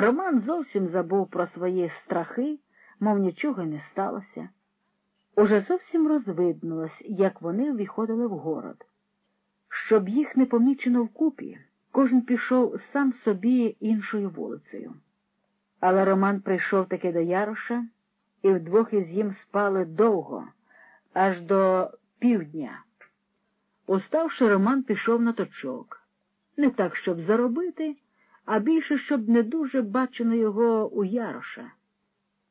Роман зовсім забув про свої страхи, мов нічого не сталося. Уже зовсім розвиднулось, як вони виходили в город. Щоб їх не помічено вкупі, кожен пішов сам собі іншою вулицею. Але Роман прийшов таки до Яроша, і вдвох із їм спали довго, аж до півдня. Уставши, Роман пішов на точок. Не так, щоб заробити, а більше, щоб не дуже бачено його у Яроша.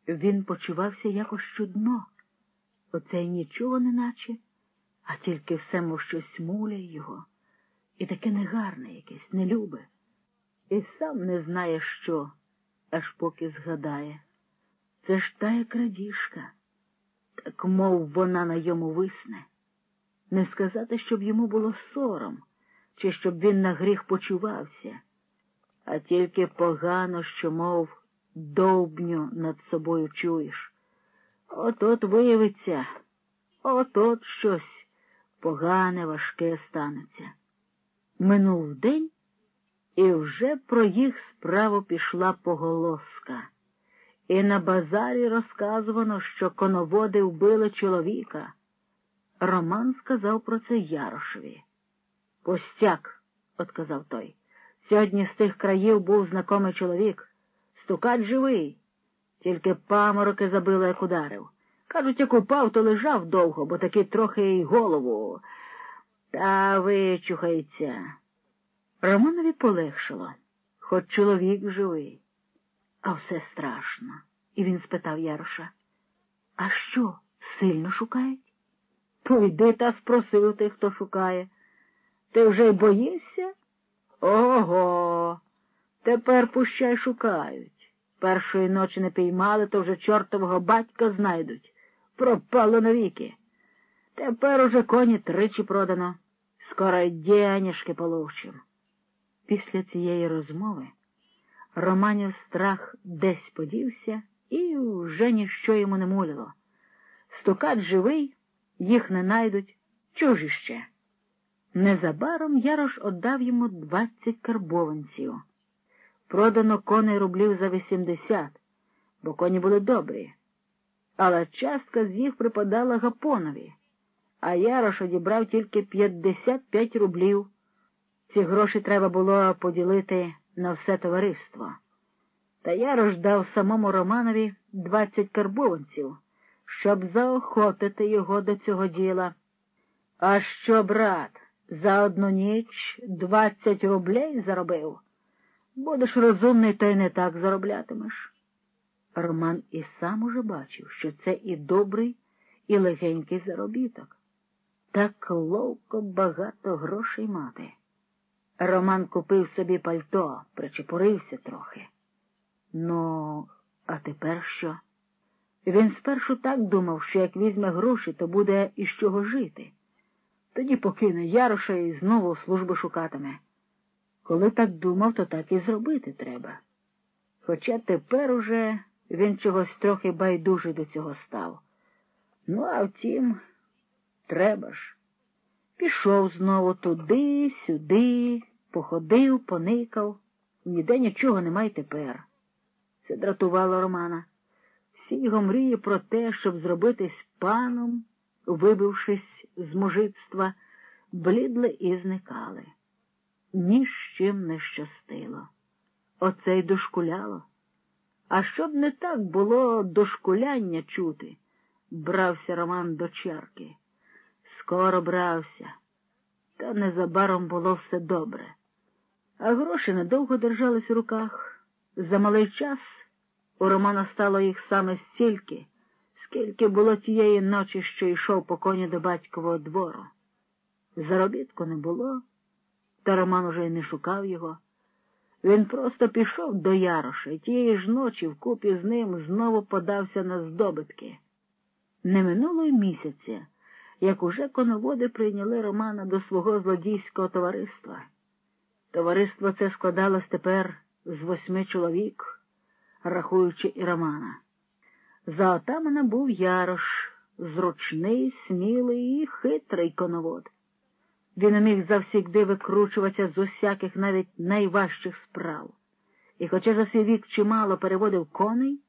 Він почувався якось чудно. Оце й нічого не наче, а тільки все мов щось муляє його, і таке негарне якесь, нелюбе, і сам не знає, що, аж поки згадає. Це ж тая крадіжка, так мов вона на йому висне. Не сказати, щоб йому було сором, чи щоб він на гріх почувався, а тільки погано, що, мов, довбню над собою чуєш. От-от виявиться, от-от щось погане, важке станеться. Минув день, і вже про їх справу пішла поголоска. І на базарі розказувано, що коноводи вбили чоловіка. Роман сказав про це Ярошеві. Постяк, отказав той. Сьогодні з тих країв був знакомий чоловік. Стукач живий. Тільки памороки забило, як ударив. Кажуть, як упав, то лежав довго, бо таки трохи й голову. Та вичухається. Романові полегшило, хоч чоловік живий. А все страшно. І він спитав Яроша. А що, сильно шукають? Пойди та спроси у тих, хто шукає. Ти вже й боїшся? Ого. Тепер пущай шукають. Першої ночі не піймали, то вже чортового батька знайдуть. Пропало навіки. Тепер уже коні тричі продано. Скоро денежки получим. Після цієї розмови Романів страх десь подівся і вже ніщо йому не мулило. Стукач живий, їх не найдуть, чужі ще. Незабаром Ярош отдав йому двадцять карбованців. Продано коней рублів за вісімдесят, бо коні були добрі. Але частка з їх припадала Гапонові, а Ярош одібрав тільки п'ятдесят п'ять рублів. Ці гроші треба було поділити на все товариство. Та Ярош дав самому Романові двадцять карбованців, щоб заохотити його до цього діла. А що, брат, за одну ніч двадцять рублей заробив? Будеш розумний, то й не так зароблятимеш. Роман і сам уже бачив, що це і добрий, і легенький заробіток. Так ловко багато грошей мати. Роман купив собі пальто, причепурився трохи. Ну, а тепер що? Він спершу так думав, що як візьме гроші, то буде із чого жити. Тоді покине Яроша і знову служби шукатиме. Коли так думав, то так і зробити треба. Хоча тепер уже він чогось трохи байдужий до цього став. Ну, а втім, треба ж. Пішов знову туди, сюди, походив, поникав. Ніде нічого немає тепер. Це дратувало Романа. Всі його мрії про те, щоб зробитись паном, вибившись з мужицтва, блідли і зникали. Ні з чим не щастило. Оце й дошкуляло. А щоб не так було дошкуляння чути, брався Роман до чарки. Скоро брався, та незабаром було все добре. А гроші недовго держались у руках. За малий час у Романа стало їх саме стільки, скільки було тієї ночі, що йшов по коні до батькового двору. Заробітку не було, та Роман уже й не шукав його. Він просто пішов до Яроша і тієї ж ночі вкупі з ним знову подався на здобитки. Не минуло й місяця, як уже коноводи прийняли Романа до свого злодійського товариства. Товариство це складалось тепер з восьми чоловік, рахуючи і Романа. За отамана був Ярош, зручний, смілий і хитрий коновод. Він міг завсігди викручуватися з усяких навіть найважчих справ. і, хоча за свій вік чимало переводив коней,